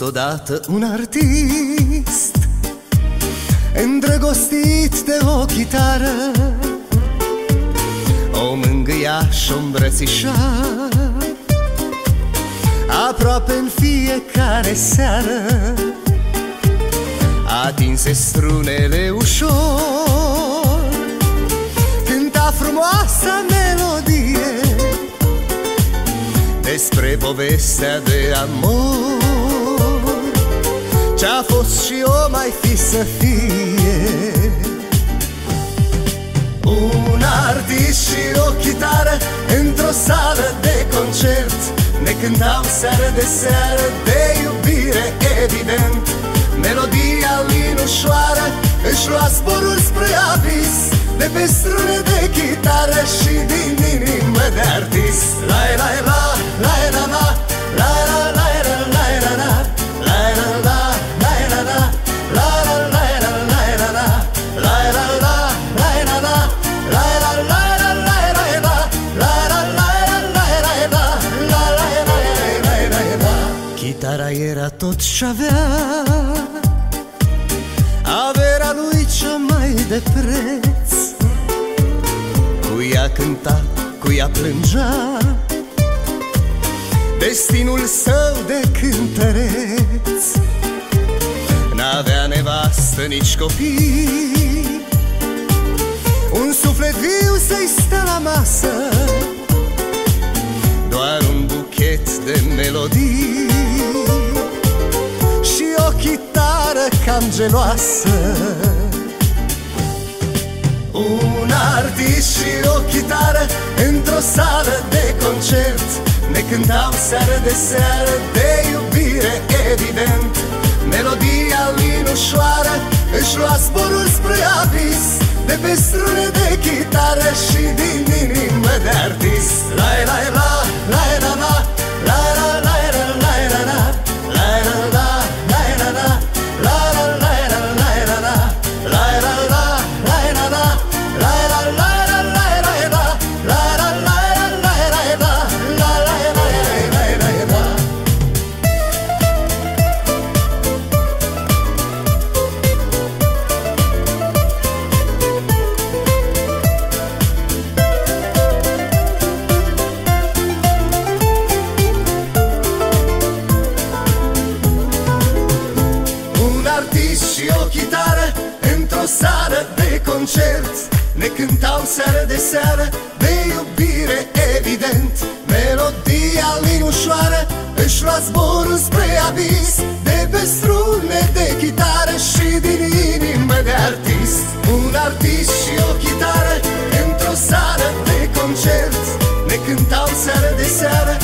Odată un artist Îndrăgostit de o chitară O mângâia și o îmbrățișa Aproape în fiecare seară Atinse strunele ușor. Cânta frumoasa melodie Despre povestea de amor Ce-a fost și o mai fi să fie. Un artist și o chitară Într-o sală de concert. Ne cântau seară de seară De iubire evident. Melodia linușoară Își lua sporul spre abis. De pe strune de chitară Și din inimă de artist Chitara era tot ce-avea. Averea lui cea mai de preț. Cu ea cânta, cu ea plângea. Destinul său de cântăreț. N-avea nevastă nici copii. Un suflet viu să-i stă la masă. Doar un buchet de melodii Și o chitară cam geloasă. Un artist și o chitară Într-o sală de concert. Ne cântau seară de seară De iubire evident. Melodia linușoară Își lua sporul spre abis De pe strune de chitară Și din inimă de artist. La la la la la la La artist și o chitară Într-o sară de concert. Ne cântau seară de seară De iubire evident. Melodia linușoară Își lua zborul spre abis. De pe strune de chitară Și din inimă de artist. Un artist și o chitară Într-o sară de concert. Ne cântau seară de seară